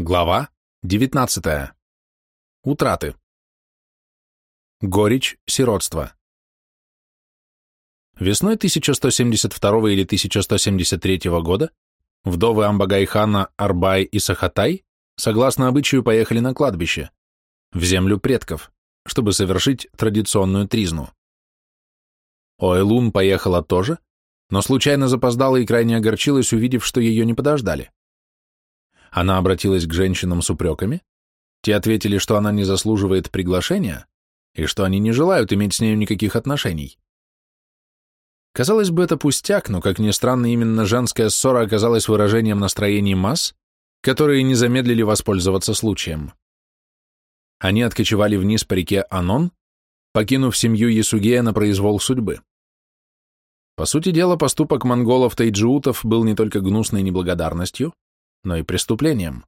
Глава 19. Утраты. Горечь сиротства. Весной 1172 или 1173 года вдовы Амбагайхана Арбай и Сахатай согласно обычаю поехали на кладбище, в землю предков, чтобы совершить традиционную тризну. Оэлун поехала тоже, но случайно запоздала и крайне огорчилась, увидев, что ее не подождали. Она обратилась к женщинам с упреками, те ответили, что она не заслуживает приглашения и что они не желают иметь с нею никаких отношений. Казалось бы, это пустяк, но, как ни странно, именно женская ссора оказалась выражением настроений масс, которые не замедлили воспользоваться случаем. Они откочевали вниз по реке Анон, покинув семью Ясугея на произвол судьбы. По сути дела, поступок монголов-тайджиутов был не только гнусной неблагодарностью, но и преступлением.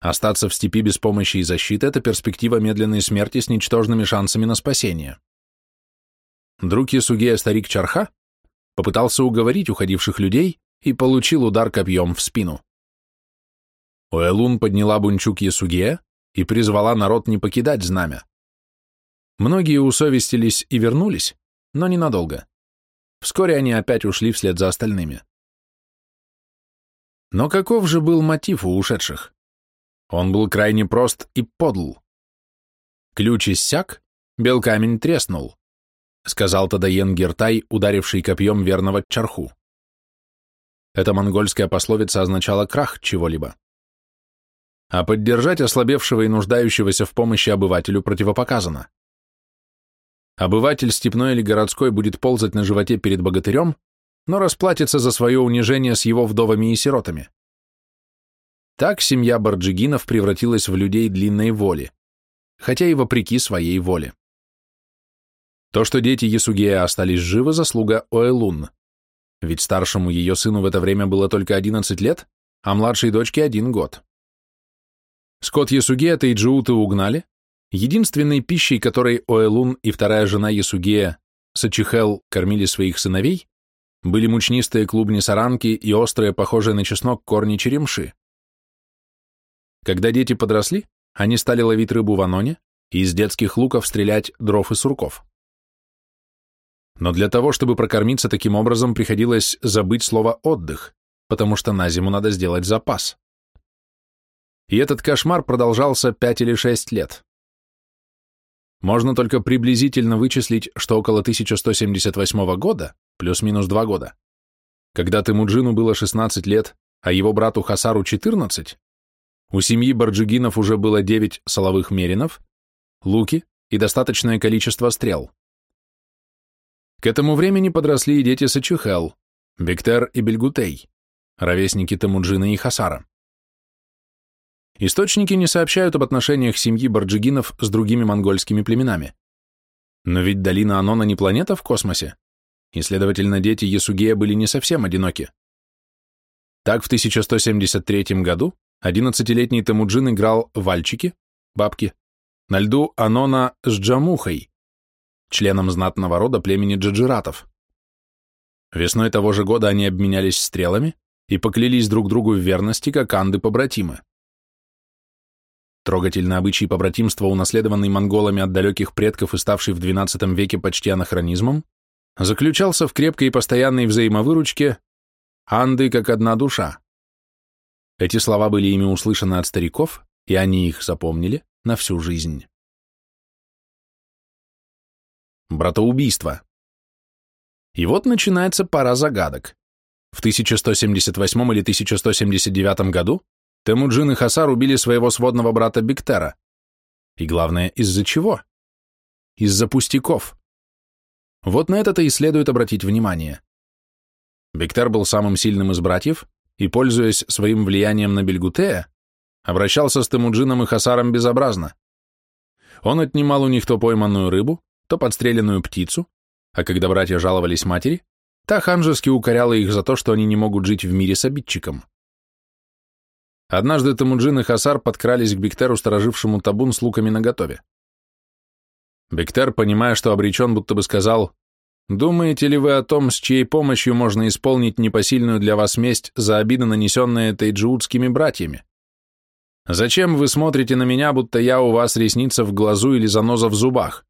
Остаться в степи без помощи и защиты – это перспектива медленной смерти с ничтожными шансами на спасение. Друг Ясугея, старик Чарха, попытался уговорить уходивших людей и получил удар копьем в спину. Уэлун подняла бунчук Ясугея и призвала народ не покидать знамя. Многие усовестились и вернулись, но ненадолго. Вскоре они опять ушли вслед за остальными. Но каков же был мотив у ушедших? Он был крайне прост и подл. Ключ иссяк, бел камень треснул, сказал Тадаен Гертай, ударивший копьем верного чарху. Эта монгольская пословица означала крах чего-либо. А поддержать ослабевшего и нуждающегося в помощи обывателю противопоказано. Обыватель степной или городской будет ползать на животе перед богатырем, но расплатится за свое унижение с его вдовами и сиротами. Так семья Барджигинов превратилась в людей длинной воли, хотя и вопреки своей воле. То, что дети Ясугея остались живы, заслуга Оэлун, ведь старшему ее сыну в это время было только 11 лет, а младшей дочке один год. Скот Ясугея Тейджиуты угнали, единственной пищей, которой Оэлун и вторая жена Ясугея, Сачихел, кормили своих сыновей, были мучнистые клубни саранки и острые, похожие на чеснок, корни черемши. Когда дети подросли, они стали ловить рыбу в аноне и из детских луков стрелять дров и сурков. Но для того, чтобы прокормиться таким образом, приходилось забыть слово «отдых», потому что на зиму надо сделать запас. И этот кошмар продолжался пять или шесть лет. Можно только приблизительно вычислить, что около 1178 года плюс-минус два года. Когда Темуджину было 16 лет, а его брату Хасару 14, у семьи Барджигинов уже было 9 соловых меринов, луки и достаточное количество стрел. К этому времени подросли и дети Сачухел, Бектер и Бельгутей, ровесники Темуджина и Хасара. Источники не сообщают об отношениях семьи Барджигинов с другими монгольскими племенами. Но ведь долина Анона не планета в космосе и, следовательно, дети Ясугея были не совсем одиноки. Так в 1173 году 11-летний Темуджин играл вальчики, бабки, на льду Анона с Джамухой, членом знатного рода племени джаджиратов. Весной того же года они обменялись стрелами и поклялись друг другу в верности, как анды-побратимы. Трогательный обычай побратимства, унаследованный монголами от далеких предков и ставший в XII веке почти анахронизмом, заключался в крепкой и постоянной взаимовыручке «Анды как одна душа». Эти слова были ими услышаны от стариков, и они их запомнили на всю жизнь. Братоубийство. И вот начинается пора загадок. В 1178 или 1179 году Темуджин и Хасар убили своего сводного брата Бектера. И главное, из-за чего? Из-за пустяков. Вот на это-то и следует обратить внимание. Бектер был самым сильным из братьев и, пользуясь своим влиянием на Бельгутея, обращался с Темуджином и Хасаром безобразно. Он отнимал у них то пойманную рыбу, то подстреленную птицу, а когда братья жаловались матери, та ханжески укоряла их за то, что они не могут жить в мире с обидчиком. Однажды Темуджин и Хасар подкрались к Бектеру, сторожившему табун с луками наготове. Бектер, понимая, что обречен, будто бы сказал, «Думаете ли вы о том, с чьей помощью можно исполнить непосильную для вас месть за обиды, нанесенные тайджиутскими братьями? Зачем вы смотрите на меня, будто я у вас ресница в глазу или заноза в зубах?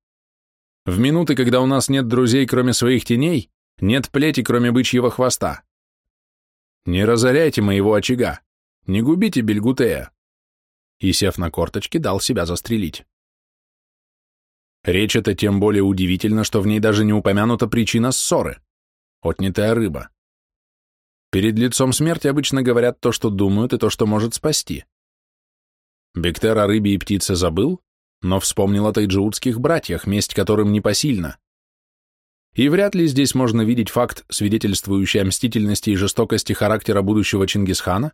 В минуты, когда у нас нет друзей, кроме своих теней, нет плети, кроме бычьего хвоста. Не разоряйте моего очага, не губите Бельгутея. И, сев на корточки, дал себя застрелить. Речь эта тем более удивительна, что в ней даже не упомянута причина ссоры — отнятая рыба. Перед лицом смерти обычно говорят то, что думают, и то, что может спасти. Бектер о рыбе и птице забыл, но вспомнил о тайджиутских братьях, месть которым непосильна. И вряд ли здесь можно видеть факт, свидетельствующий о мстительности и жестокости характера будущего Чингисхана,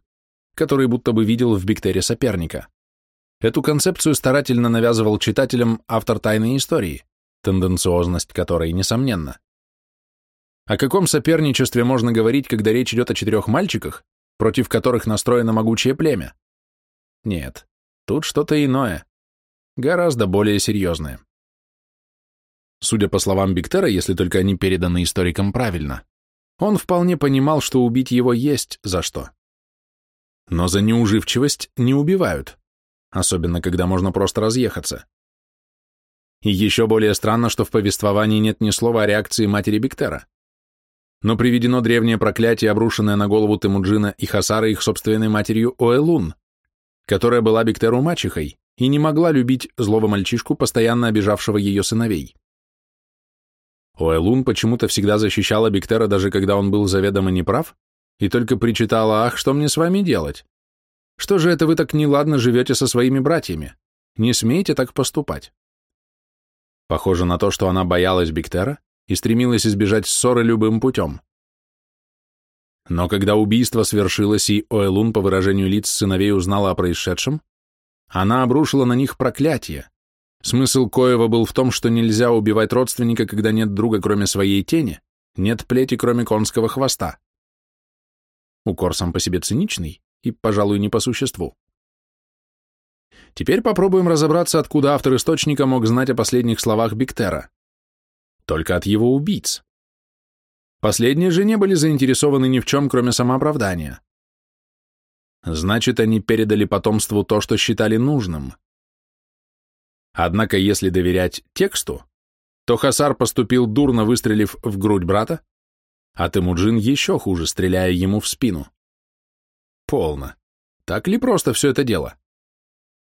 который будто бы видел в Бектере соперника. Эту концепцию старательно навязывал читателям автор «Тайной истории», тенденциозность которой несомненна. О каком соперничестве можно говорить, когда речь идет о четырех мальчиках, против которых настроено могучее племя? Нет, Тут что-то иное, гораздо более серьезное. Судя по словам Биктера, если только они переданы историкам правильно, он вполне понимал, что убить его есть за что. Но за неуживчивость не убивают, особенно когда можно просто разъехаться. И еще более странно, что в повествовании нет ни слова о реакции матери Биктера. Но приведено древнее проклятие, обрушенное на голову Темуджина и Хасара их собственной матерью Оэлун, которая была Бектеру мачехой и не могла любить злого мальчишку, постоянно обижавшего ее сыновей. Уэлун почему-то всегда защищала Бектера, даже когда он был заведомо неправ, и только причитала, «Ах, что мне с вами делать? Что же это вы так неладно живете со своими братьями? Не смейте так поступать». Похоже на то, что она боялась Бектера и стремилась избежать ссоры любым путем. Но когда убийство свершилось и Оэлун по выражению лиц сыновей узнала о происшедшем, она обрушила на них проклятие. Смысл Коева был в том, что нельзя убивать родственника, когда нет друга, кроме своей тени, нет плети, кроме конского хвоста. Укор сам по себе циничный и, пожалуй, не по существу. Теперь попробуем разобраться, откуда автор источника мог знать о последних словах Биктера. Только от его убийц. Последние же не были заинтересованы ни в чем, кроме самооправдания. Значит, они передали потомству то, что считали нужным. Однако, если доверять тексту, то Хасар поступил дурно, выстрелив в грудь брата, а Темуджин еще хуже, стреляя ему в спину. Полно. Так ли просто все это дело?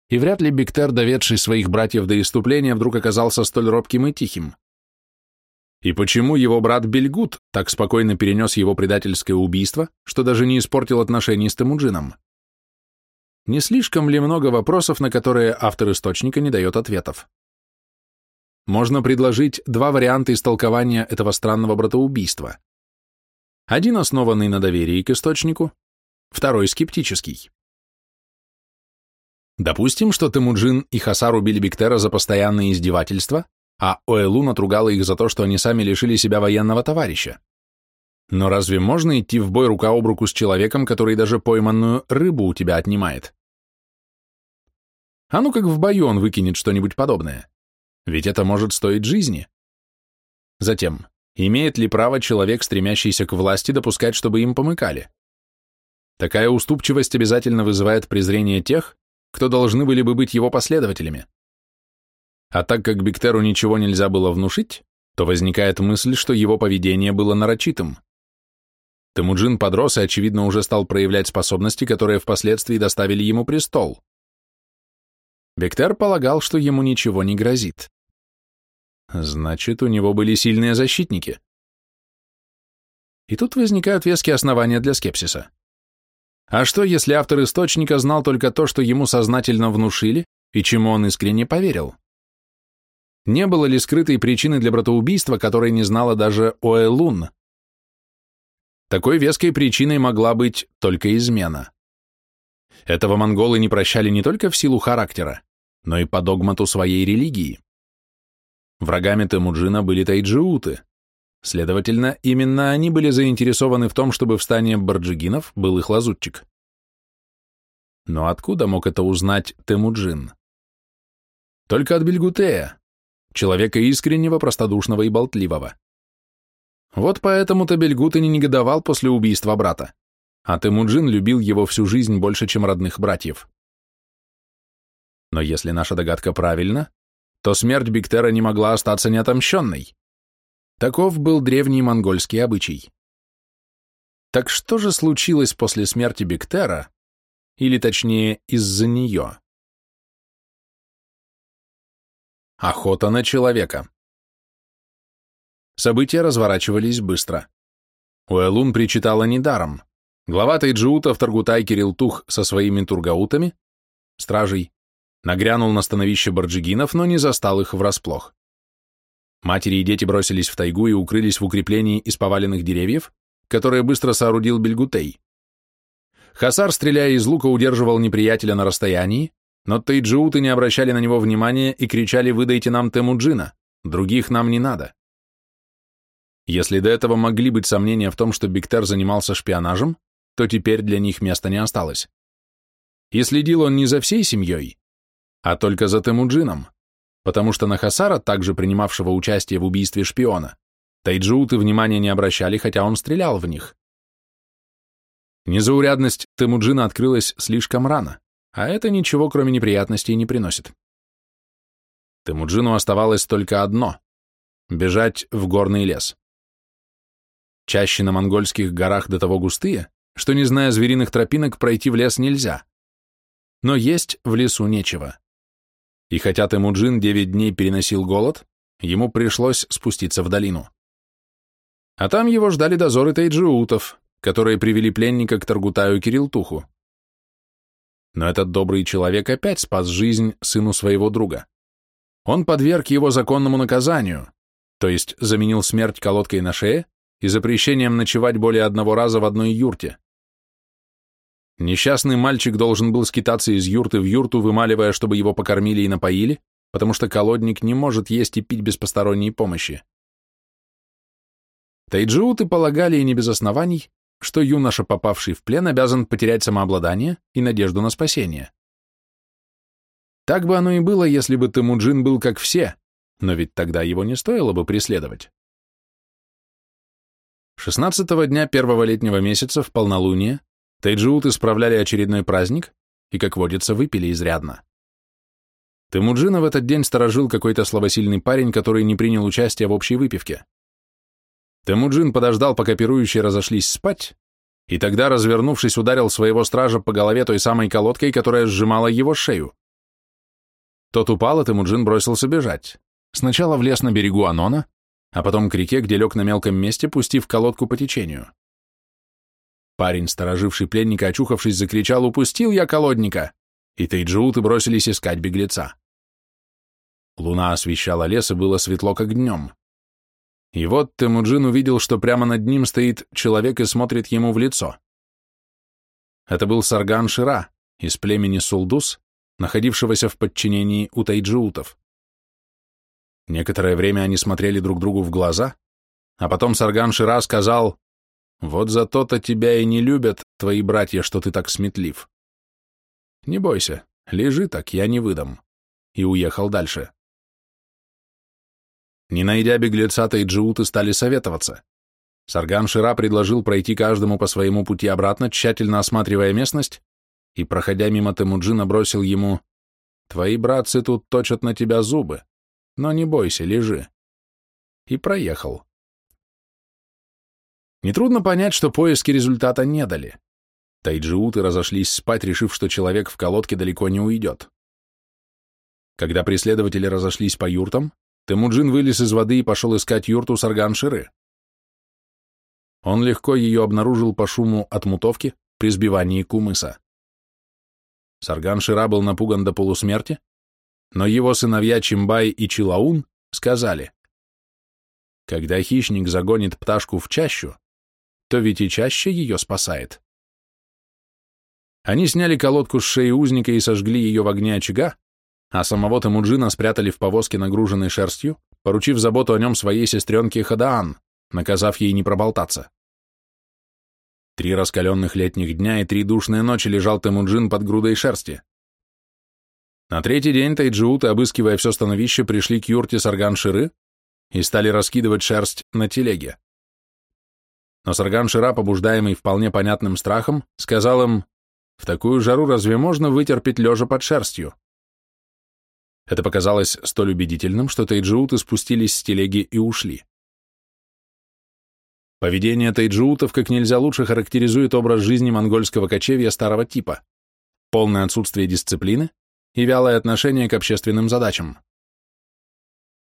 И вряд ли Биктер, доведший своих братьев до иступления, вдруг оказался столь робким и тихим. И почему его брат Бельгут так спокойно перенес его предательское убийство, что даже не испортил отношения с Темуджином? Не слишком ли много вопросов, на которые автор источника не дает ответов? Можно предложить два варианта истолкования этого странного братоубийства. Один основанный на доверии к источнику, второй скептический. Допустим, что Темуджин и Хасар убили Бектера за постоянные издевательства, а Оэлун отругала их за то, что они сами лишили себя военного товарища. Но разве можно идти в бой рука об руку с человеком, который даже пойманную рыбу у тебя отнимает? А ну как в бою он выкинет что-нибудь подобное. Ведь это может стоить жизни. Затем, имеет ли право человек, стремящийся к власти, допускать, чтобы им помыкали? Такая уступчивость обязательно вызывает презрение тех, кто должны были бы быть его последователями. А так как Бектеру ничего нельзя было внушить, то возникает мысль, что его поведение было нарочитым. Темуджин подрос и, очевидно, уже стал проявлять способности, которые впоследствии доставили ему престол. Бектер полагал, что ему ничего не грозит. Значит, у него были сильные защитники. И тут возникают веские основания для скепсиса. А что, если автор источника знал только то, что ему сознательно внушили, и чему он искренне поверил? Не было ли скрытой причины для братоубийства, которой не знала даже Оэлун? Такой веской причиной могла быть только измена. Этого монголы не прощали не только в силу характера, но и по догмату своей религии. Врагами Темуджина были тайджиуты. Следовательно, именно они были заинтересованы в том, чтобы в стане барджигинов был их лазутчик. Но откуда мог это узнать Темуджин? Только от Бельгутея, человека искреннего, простодушного и болтливого. Вот поэтому-то Бельгут и не негодовал после убийства брата, а Темуджин любил его всю жизнь больше, чем родных братьев. Но если наша догадка правильна, то смерть Биктера не могла остаться неотомщенной. Таков был древний монгольский обычай. Так что же случилось после смерти Биктера, или точнее из-за нее? Охота на человека. События разворачивались быстро. Уэлун причитала недаром. Глава Тайджиута в Таргутай Кирилл Тух со своими тургаутами, стражей, нагрянул на становище барджигинов, но не застал их врасплох. Матери и дети бросились в тайгу и укрылись в укреплении из поваленных деревьев, которое быстро соорудил Бельгутей. Хасар, стреляя из лука, удерживал неприятеля на расстоянии, но тайджиуты не обращали на него внимания и кричали «Выдайте нам Темуджина, других нам не надо». Если до этого могли быть сомнения в том, что Биктер занимался шпионажем, то теперь для них места не осталось. И следил он не за всей семьей, а только за Темуджином, потому что на Хасара, также принимавшего участие в убийстве шпиона, тайджиуты внимания не обращали, хотя он стрелял в них. Незаурядность Темуджина открылась слишком рано, а это ничего, кроме неприятностей, не приносит. Темуджину оставалось только одно — бежать в горный лес. Чаще на монгольских горах до того густые, что, не зная звериных тропинок, пройти в лес нельзя. Но есть в лесу нечего. И хотя Темуджин девять дней переносил голод, ему пришлось спуститься в долину. А там его ждали дозоры тайджиутов, которые привели пленника к Таргутаю Кирилтуху. Но этот добрый человек опять спас жизнь сыну своего друга. Он подверг его законному наказанию, то есть заменил смерть колодкой на шее и запрещением ночевать более одного раза в одной юрте. Несчастный мальчик должен был скитаться из юрты в юрту, вымаливая, чтобы его покормили и напоили, потому что колодник не может есть и пить без посторонней помощи. Тайджиуты полагали, и не без оснований, что юноша, попавший в плен, обязан потерять самообладание и надежду на спасение. Так бы оно и было, если бы Темуджин был как все, но ведь тогда его не стоило бы преследовать. Шестнадцатого дня первого летнего месяца в полнолуние Тайджиуты справляли очередной праздник и, как водится, выпили изрядно. Темуджина в этот день сторожил какой-то слабосильный парень, который не принял участия в общей выпивке. Темуджин подождал, пока пирующие разошлись спать, и тогда, развернувшись, ударил своего стража по голове той самой колодкой, которая сжимала его шею. Тот упал, и Темуджин бросился бежать. Сначала в лес на берегу Анона, а потом к реке, где лег на мелком месте, пустив колодку по течению. Парень, стороживший пленника, очухавшись, закричал «Упустил я колодника!» И тайджиуты бросились искать беглеца. Луна освещала лес, и было светло, как днем. И вот Темуджин увидел, что прямо над ним стоит человек и смотрит ему в лицо. Это был Сарган Шира из племени Сулдус, находившегося в подчинении у тайджиутов. Некоторое время они смотрели друг другу в глаза, а потом Сарган Шира сказал, «Вот за то-то тебя и не любят твои братья, что ты так сметлив. Не бойся, лежи так, я не выдам», и уехал дальше. Не найдя беглеца, тайджиуты стали советоваться. Сарган Шира предложил пройти каждому по своему пути обратно, тщательно осматривая местность, и, проходя мимо Темуджина, бросил ему «Твои братцы тут точат на тебя зубы, но не бойся, лежи». И проехал. Нетрудно понять, что поиски результата не дали. Тайджиуты разошлись спать, решив, что человек в колодке далеко не уйдет. Когда преследователи разошлись по юртам, Темуджин вылез из воды и пошел искать юрту Сарган-Ширы. Он легко ее обнаружил по шуму от мутовки при сбивании кумыса. Сарган-Шира был напуган до полусмерти, но его сыновья Чимбай и Чилаун сказали, «Когда хищник загонит пташку в чащу, то ведь и чаще ее спасает». Они сняли колодку с шеи узника и сожгли ее в огне очага, а самого Темуджина спрятали в повозке, нагруженной шерстью, поручив заботу о нем своей сестренке Хадаан, наказав ей не проболтаться. Три раскаленных летних дня и три душные ночи лежал Темуджин под грудой шерсти. На третий день тайджиуты, обыскивая все становище, пришли к юрте Сарган-Ширы и стали раскидывать шерсть на телеге. Но Сарган-Шира, побуждаемый вполне понятным страхом, сказал им, «В такую жару разве можно вытерпеть лежа под шерстью? Это показалось столь убедительным, что тайджиуты спустились с телеги и ушли. Поведение тайджиутов как нельзя лучше характеризует образ жизни монгольского кочевья старого типа, полное отсутствие дисциплины и вялое отношение к общественным задачам.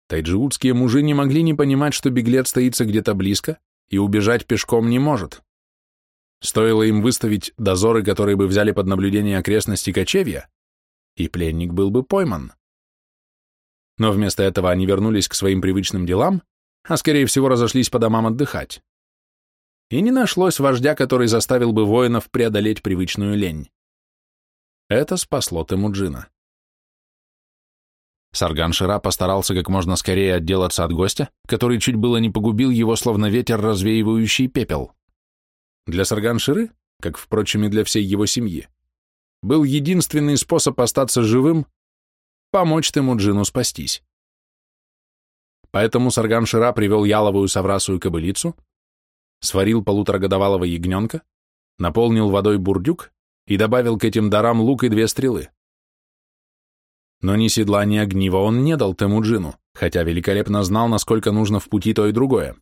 Тайджиутские мужи не могли не понимать, что беглец стоится где-то близко и убежать пешком не может. Стоило им выставить дозоры, которые бы взяли под наблюдение окрестности кочевья, и пленник был бы пойман. Но вместо этого они вернулись к своим привычным делам, а скорее всего разошлись по домам отдыхать. И не нашлось вождя, который заставил бы воинов преодолеть привычную лень. Это спасло Темуджина. Сарган Шира постарался как можно скорее отделаться от гостя, который чуть было не погубил его, словно ветер, развеивающий пепел. Для Сарган Ширы, как, впрочем, и для всей его семьи, был единственный способ остаться живым — помочь Темуджину спастись. Поэтому Сарган Шира привел яловую соврасую кобылицу, сварил полуторагодовалого ягненка, наполнил водой бурдюк и добавил к этим дарам лук и две стрелы. Но ни седла, ни огнива он не дал Темуджину, хотя великолепно знал, насколько нужно в пути то и другое.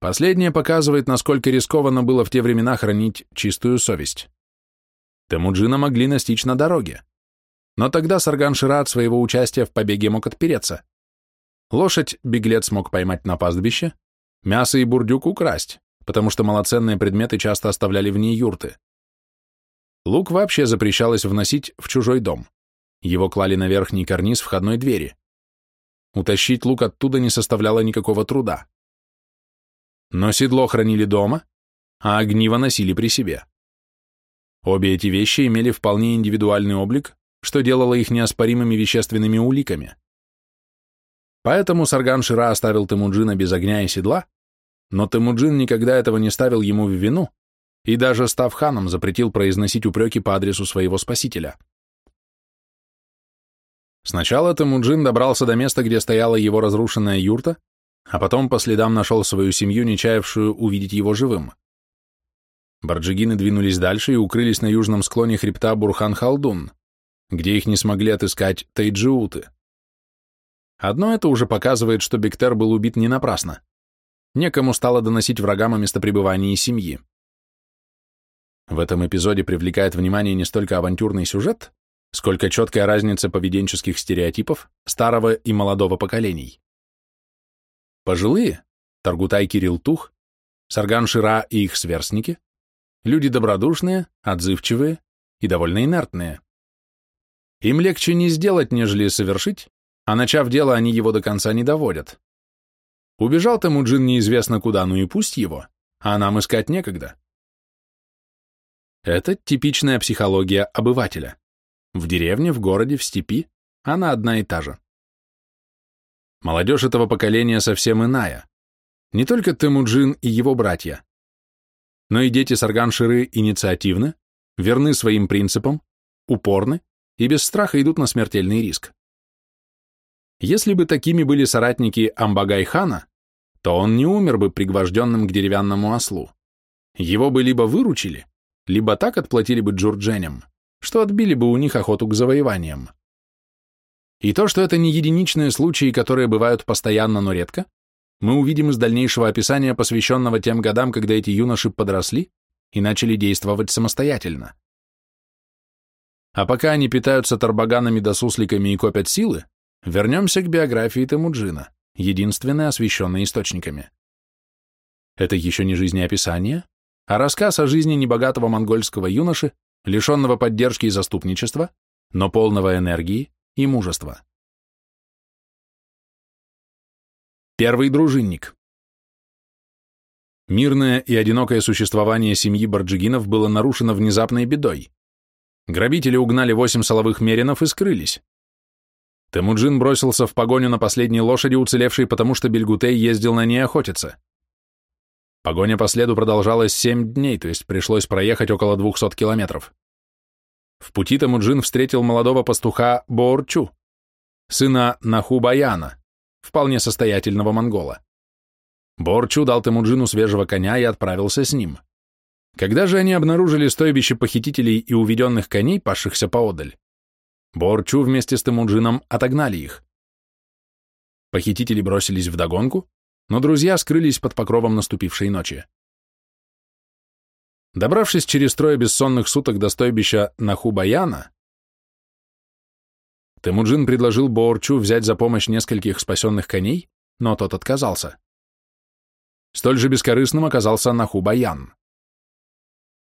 Последнее показывает, насколько рискованно было в те времена хранить чистую совесть. Темуджина могли настичь на дороге. Но тогда Сарган Шира от своего участия в побеге мог отпереться. Лошадь беглец мог поймать на пастбище, мясо и бурдюк украсть, потому что малоценные предметы часто оставляли в ней юрты. Лук вообще запрещалось вносить в чужой дом. Его клали на верхний карниз входной двери. Утащить лук оттуда не составляло никакого труда. Но седло хранили дома, а огниво носили при себе. Обе эти вещи имели вполне индивидуальный облик, что делало их неоспоримыми вещественными уликами. Поэтому Сарган Шира оставил Темуджина без огня и седла, но Темуджин никогда этого не ставил ему в вину и даже став ханом запретил произносить упреки по адресу своего спасителя. Сначала Темуджин добрался до места, где стояла его разрушенная юрта, а потом по следам нашел свою семью, не чаявшую увидеть его живым. Барджигины двинулись дальше и укрылись на южном склоне хребта Бурхан-Халдун, где их не смогли отыскать тайджиуты. Одно это уже показывает, что Бектер был убит не напрасно. Некому стало доносить врагам о местопребывании семьи. В этом эпизоде привлекает внимание не столько авантюрный сюжет, сколько четкая разница поведенческих стереотипов старого и молодого поколений. Пожилые, Таргутай Кирилл Тух, Сарган Шира и их сверстники, люди добродушные, отзывчивые и довольно инертные. Им легче не сделать, нежели совершить, а начав дело, они его до конца не доводят. Убежал Темуджин неизвестно куда, ну и пусть его, а нам искать некогда. Это типичная психология обывателя. В деревне, в городе, в степи она одна и та же. Молодежь этого поколения совсем иная. Не только Темуджин и его братья, но и дети Сарган-Ширы инициативны, верны своим принципам, упорны и без страха идут на смертельный риск. Если бы такими были соратники Амбагай-хана, то он не умер бы пригвожденным к деревянному ослу. Его бы либо выручили, либо так отплатили бы джурдженям что отбили бы у них охоту к завоеваниям. И то, что это не единичные случаи, которые бывают постоянно, но редко, мы увидим из дальнейшего описания, посвященного тем годам, когда эти юноши подросли и начали действовать самостоятельно. А пока они питаются тарбаганами да сусликами и копят силы, вернемся к биографии Темуджина, единственной освещенной источниками. Это еще не жизнеописание, а рассказ о жизни небогатого монгольского юноши, лишенного поддержки и заступничества, но полного энергии и мужества. Первый дружинник. Мирное и одинокое существование семьи Барджигинов было нарушено внезапной бедой. Грабители угнали восемь соловых меринов и скрылись. Темуджин бросился в погоню на последней лошади, уцелевшей потому, что Бельгутей ездил на ней охотиться. Погоня по следу продолжалась семь дней, то есть пришлось проехать около двухсот километров. В пути Тамуджин встретил молодого пастуха Боорчу, сына Нахубаяна, вполне состоятельного монгола. Борчу дал Темуджину свежего коня и отправился с ним. Когда же они обнаружили стойбище похитителей и уведенных коней, пасшихся поодаль, Борчу вместе с Темуджином отогнали их. Похитители бросились в догонку, но друзья скрылись под покровом наступившей ночи. Добравшись через трое бессонных суток до стойбища Нахубаяна, Темуджин предложил Боорчу взять за помощь нескольких спасенных коней, но тот отказался. Столь же бескорыстным оказался Нахубаян.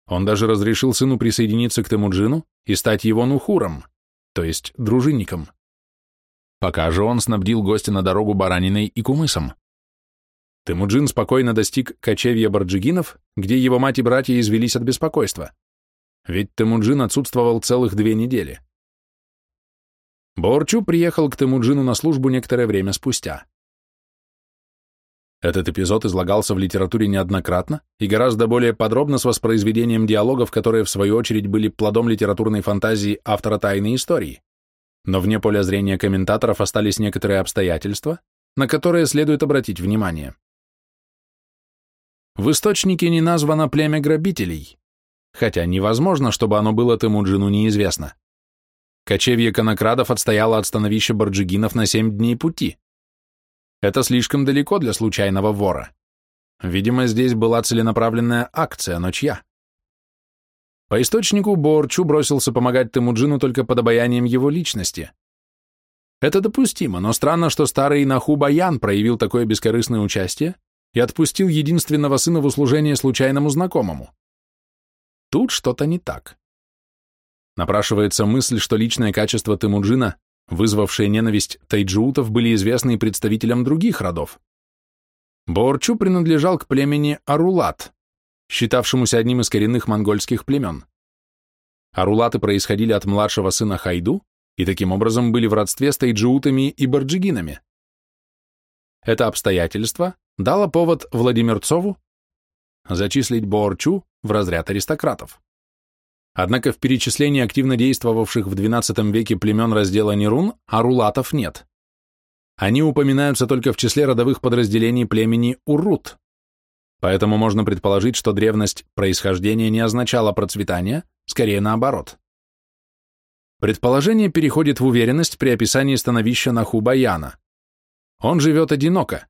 Он даже разрешил сыну присоединиться к Темуджину и стать его нухуром, то есть дружинником. Пока же он снабдил гостя на дорогу бараниной и кумысом. Темуджин спокойно достиг кочевья Барджигинов, где его мать и братья извелись от беспокойства. Ведь Темуджин отсутствовал целых две недели. Борчу приехал к Темуджину на службу некоторое время спустя. Этот эпизод излагался в литературе неоднократно и гораздо более подробно с воспроизведением диалогов, которые, в свою очередь, были плодом литературной фантазии автора тайной истории. Но вне поля зрения комментаторов остались некоторые обстоятельства, на которые следует обратить внимание. В источнике не названо племя грабителей, хотя невозможно, чтобы оно было Темуджину неизвестно. Кочевье конокрадов отстояло от становища Барджигинов на семь дней пути. Это слишком далеко для случайного вора. Видимо, здесь была целенаправленная акция, но чья? По источнику Борчу бросился помогать Темуджину только под обаянием его личности. Это допустимо, но странно, что старый Наху Баян проявил такое бескорыстное участие, и отпустил единственного сына в услужение случайному знакомому. Тут что-то не так. Напрашивается мысль, что личное качество Темуджина, вызвавшее ненависть тайджиутов, были известны представителям других родов. Борчу принадлежал к племени Арулат, считавшемуся одним из коренных монгольских племен. Арулаты происходили от младшего сына Хайду и таким образом были в родстве с тайджиутами и барджигинами. Это обстоятельство дало повод Владимирцову зачислить Борчу в разряд аристократов. Однако в перечислении активно действовавших в XII веке племен раздела Нерун арулатов нет. Они упоминаются только в числе родовых подразделений племени Урут. Поэтому можно предположить, что древность происхождения не означала процветание, скорее наоборот. Предположение переходит в уверенность при описании становища Нахубаяна. Он живет одиноко,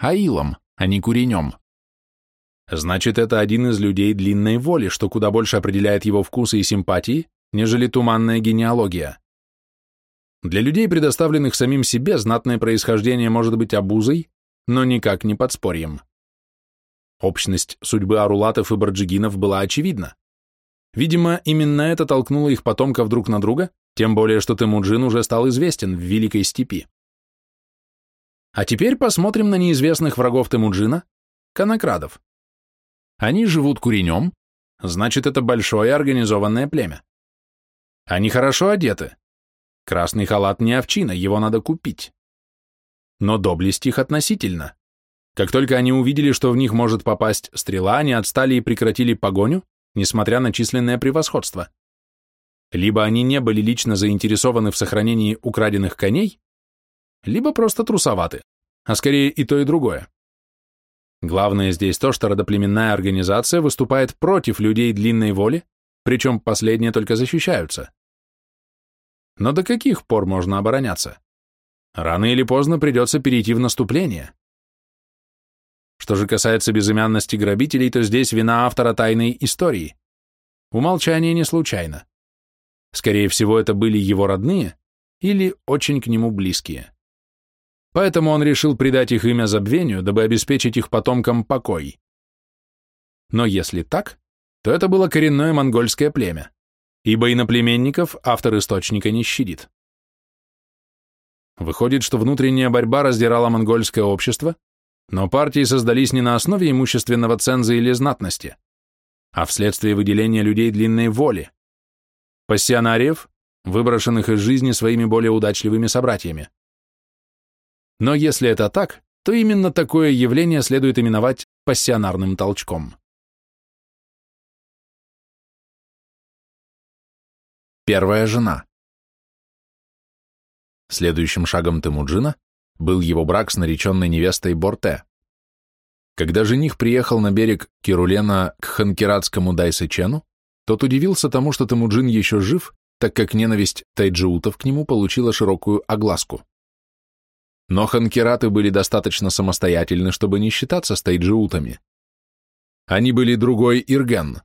аилом, а не куренем. Значит, это один из людей длинной воли, что куда больше определяет его вкусы и симпатии, нежели туманная генеалогия. Для людей, предоставленных самим себе, знатное происхождение может быть обузой, но никак не подспорьем. Общность судьбы арулатов и барджигинов была очевидна. Видимо, именно это толкнуло их потомков друг на друга, тем более, что Темуджин уже стал известен в Великой Степи. А теперь посмотрим на неизвестных врагов Темуджина, конокрадов. Они живут куренем, значит, это большое организованное племя. Они хорошо одеты. Красный халат не овчина, его надо купить. Но доблесть их относительно. Как только они увидели, что в них может попасть стрела, они отстали и прекратили погоню, несмотря на численное превосходство. Либо они не были лично заинтересованы в сохранении украденных коней, либо просто трусоваты, а скорее и то, и другое. Главное здесь то, что родоплеменная организация выступает против людей длинной воли, причем последние только защищаются. Но до каких пор можно обороняться? Рано или поздно придется перейти в наступление. Что же касается безымянности грабителей, то здесь вина автора тайной истории. Умолчание не случайно. Скорее всего, это были его родные или очень к нему близкие. Поэтому он решил придать их имя забвению, дабы обеспечить их потомкам покой. Но если так, то это было коренное монгольское племя, ибо иноплеменников автор источника не щадит. Выходит, что внутренняя борьба раздирала монгольское общество, но партии создались не на основе имущественного ценза или знатности, а вследствие выделения людей длинной воли, пассионариев, выброшенных из жизни своими более удачливыми собратьями. Но если это так, то именно такое явление следует именовать пассионарным толчком. Первая жена. Следующим шагом Темуджина был его брак с нареченной невестой Борте. Когда жених приехал на берег Кирулена к ханкиратскому Дайсычену, тот удивился тому, что Темуджин еще жив так как ненависть тайджиутов к нему получила широкую огласку. Но ханкераты были достаточно самостоятельны, чтобы не считаться с тайджиутами. Они были другой ирген,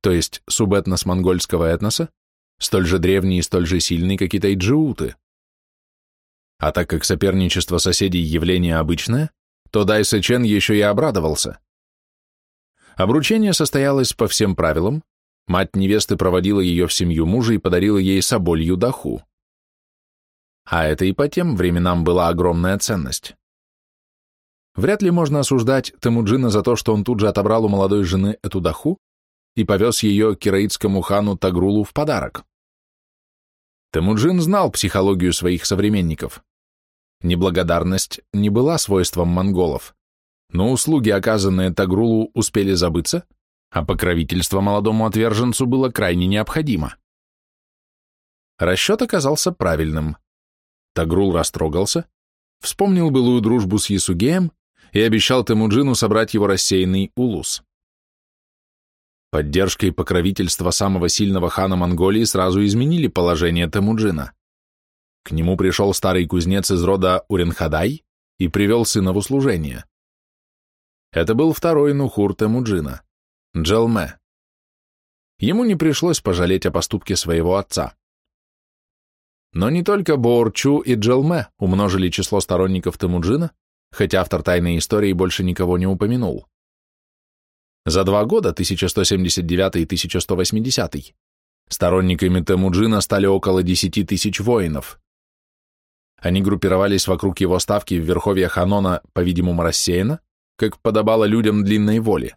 то есть субэтнос-монгольского этноса, столь же древний и столь же сильный, как и тайджиуты. А так как соперничество соседей явление обычное, то Дай Сэчен еще и обрадовался. Обручение состоялось по всем правилам, мать невесты проводила ее в семью мужа и подарила ей соболью даху. А это и по тем временам была огромная ценность. Вряд ли можно осуждать Темуджина за то, что он тут же отобрал у молодой жены эту даху и повез ее кираитскому хану Тагрулу в подарок. Темуджин знал психологию своих современников. Неблагодарность не была свойством монголов, но услуги, оказанные Тагрулу, успели забыться, а покровительство молодому отверженцу было крайне необходимо. Расчет оказался правильным. Тагрул растрогался, вспомнил былую дружбу с Ясугеем и обещал Темуджину собрать его рассеянный улус. Поддержка и покровительство самого сильного хана Монголии сразу изменили положение Темуджина. К нему пришел старый кузнец из рода Уренхадай и привел сына в услужение. Это был второй Нухур Темуджина, Джалме. Ему не пришлось пожалеть о поступке своего отца. Но не только Боорчу и Джелме умножили число сторонников Темуджина, хотя автор «Тайной истории» больше никого не упомянул. За два года, 1179 и 1180, сторонниками Темуджина стали около 10 тысяч воинов. Они группировались вокруг его ставки в верховье Ханона, по-видимому, рассеяно, как подобало людям длинной воли.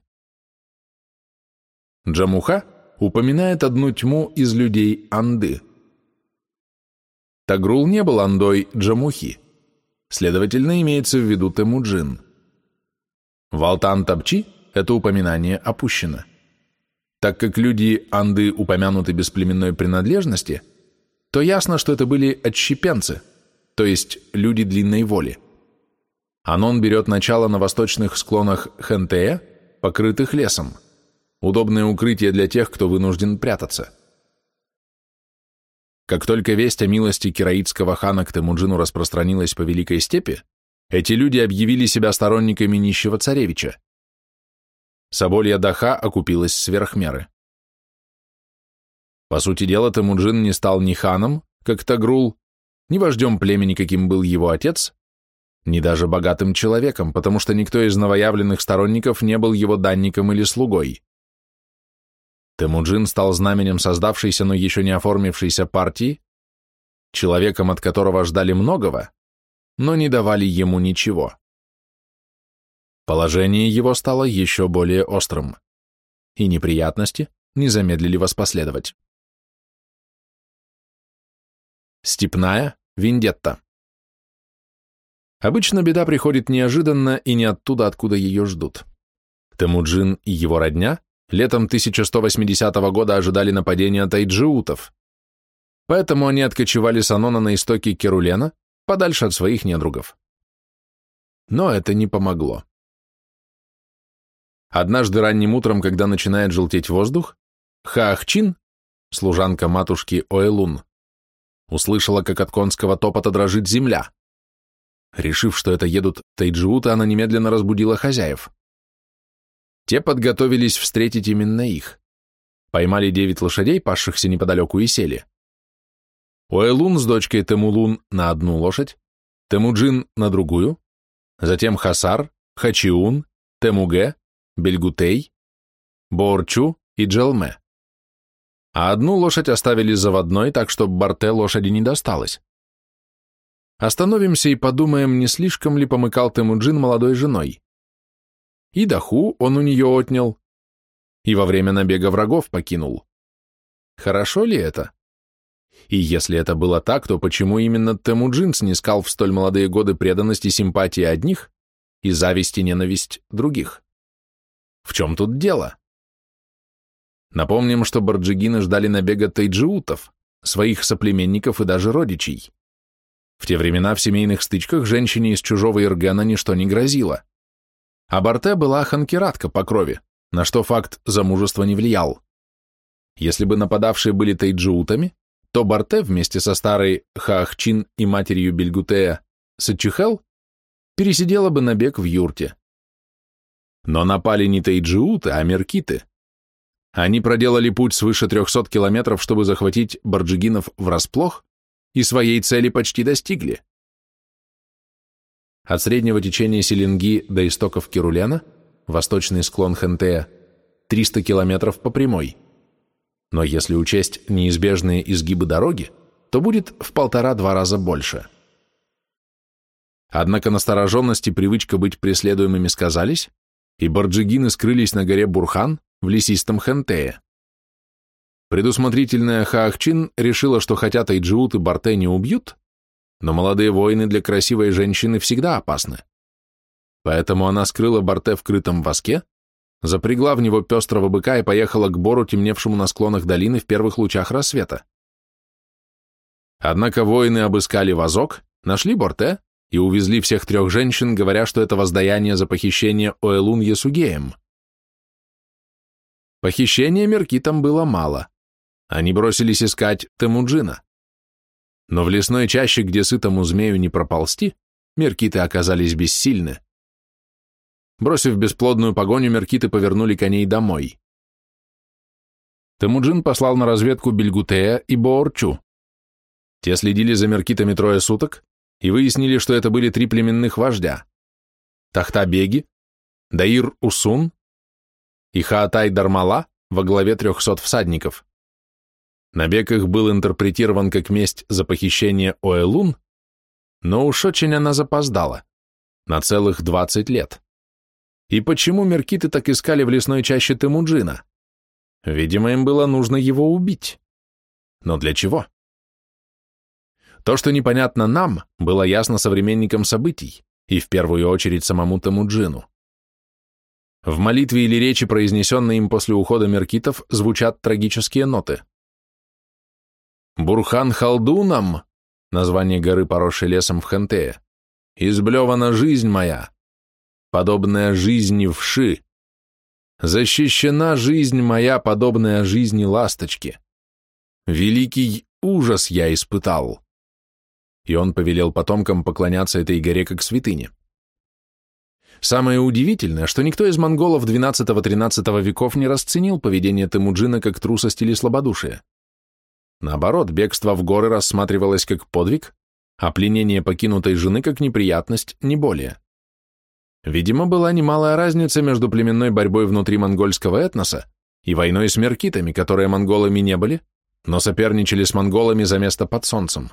Джамуха упоминает одну тьму из людей Анды – Тагрул не был андой Джамухи, следовательно, имеется в виду Темуджин. В Алтан-Табчи это упоминание опущено. Так как люди Анды упомянуты без племенной принадлежности, то ясно, что это были отщепенцы, то есть люди длинной воли. Анон берет начало на восточных склонах Хентея, покрытых лесом, удобное укрытие для тех, кто вынужден прятаться. Как только весть о милости кираитского хана к Темуджину распространилась по Великой Степи, эти люди объявили себя сторонниками нищего царевича. Соболья Даха окупилась сверх меры. По сути дела, Темуджин не стал ни ханом, как Тагрул, ни вождем племени, каким был его отец, ни даже богатым человеком, потому что никто из новоявленных сторонников не был его данником или слугой. Темуджин стал знаменем создавшейся, но еще не оформившейся партии, человеком, от которого ждали многого, но не давали ему ничего. Положение его стало еще более острым, и неприятности не замедлили воспоследовать. Степная Виндетта Обычно беда приходит неожиданно и не оттуда, откуда ее ждут. Темуджин и его родня Летом 1180 года ожидали нападения тайджиутов, поэтому они откочевали с Анона на истоки Керулена, подальше от своих недругов. Но это не помогло. Однажды ранним утром, когда начинает желтеть воздух, Хаахчин, служанка матушки Оэлун, услышала, как от конского топота дрожит земля. Решив, что это едут тайджиуты, она немедленно разбудила хозяев. Те подготовились встретить именно их. Поймали девять лошадей, пасшихся неподалеку, и сели. Уэлун с дочкой Темулун на одну лошадь, Темуджин на другую, затем Хасар, Хачиун, Темуге, Бельгутей, Борчу и Джелме. А одну лошадь оставили заводной, так что Барте лошади не досталось. Остановимся и подумаем, не слишком ли помыкал Темуджин молодой женой. И Даху он у нее отнял, и во время набега врагов покинул. Хорошо ли это? И если это было так, то почему именно Темуджин снискал в столь молодые годы преданность и симпатии одних и зависть и ненависть других? В чем тут дело? Напомним, что барджигины ждали набега тайджиутов, своих соплеменников и даже родичей. В те времена в семейных стычках женщине из чужого Иргена ничто не грозило. А Барте была ханкератка по крови, на что факт замужества не влиял. Если бы нападавшие были тайджиутами, то Барте вместе со старой Хаахчин и матерью Бельгутея Сачихел пересидела бы набег в юрте. Но напали не тайджиуты, а меркиты. Они проделали путь свыше 300 километров, чтобы захватить барджигинов врасплох, и своей цели почти достигли. От среднего течения Селенги до истоков Кирулена, восточный склон Хентея, 300 километров по прямой. Но если учесть неизбежные изгибы дороги, то будет в полтора-два раза больше. Однако настороженность и привычка быть преследуемыми сказались, и барджигины скрылись на горе Бурхан в лесистом Хентее. Предусмотрительная Хаахчин решила, что хотя Тайджиут и Барте не убьют, но молодые воины для красивой женщины всегда опасны. Поэтому она скрыла Барте в крытом воске, запрягла в него пестрого быка и поехала к бору, темневшему на склонах долины в первых лучах рассвета. Однако воины обыскали вазок, нашли Борте и увезли всех трех женщин, говоря, что это воздаяние за похищение Оэлун Ясугеем. Похищения Меркитам было мало. Они бросились искать Темуджина. Но в лесной чаще, где сытому змею не проползти, меркиты оказались бессильны. Бросив бесплодную погоню, меркиты повернули коней домой. Темуджин послал на разведку Бельгутея и Боорчу. Те следили за меркитами трое суток и выяснили, что это были три племенных вождя. Тахта-беги, Даир-Усун и Хаатай-Дармала во главе трехсот всадников. Набег их был интерпретирован как месть за похищение Оэлун, но уж очень она запоздала, на целых 20 лет. И почему меркиты так искали в лесной чаще Темуджина? Видимо, им было нужно его убить. Но для чего? То, что непонятно нам, было ясно современникам событий, и в первую очередь самому Темуджину. В молитве или речи, произнесенной им после ухода меркитов, звучат трагические ноты. Бурхан Халдунам, название горы, поросшей лесом в Хантее, изблевана жизнь моя, подобная жизни вши. Защищена жизнь моя, подобная жизни ласточки. Великий ужас я испытал. И он повелел потомкам поклоняться этой горе как святыне. Самое удивительное, что никто из монголов XII-XIII веков не расценил поведение Темуджина как трусость или слабодушие. Наоборот, бегство в горы рассматривалось как подвиг, а пленение покинутой жены как неприятность, не более. Видимо, была немалая разница между племенной борьбой внутри монгольского этноса и войной с меркитами, которые монголами не были, но соперничали с монголами за место под солнцем.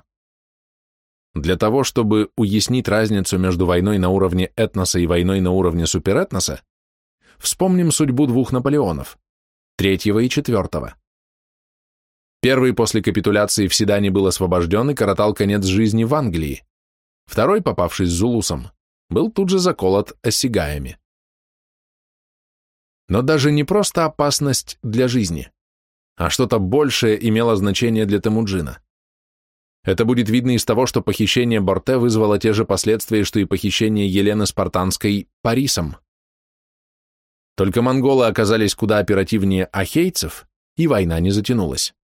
Для того, чтобы уяснить разницу между войной на уровне этноса и войной на уровне суперэтноса, вспомним судьбу двух Наполеонов, третьего и четвертого. Первый после капитуляции в Седане был освобожден и коротал конец жизни в Англии. Второй, попавшись Зулусом, был тут же заколот осягаями. Но даже не просто опасность для жизни, а что-то большее имело значение для Темуджина. Это будет видно из того, что похищение Борте вызвало те же последствия, что и похищение Елены Спартанской Парисом. Только монголы оказались куда оперативнее ахейцев, и война не затянулась.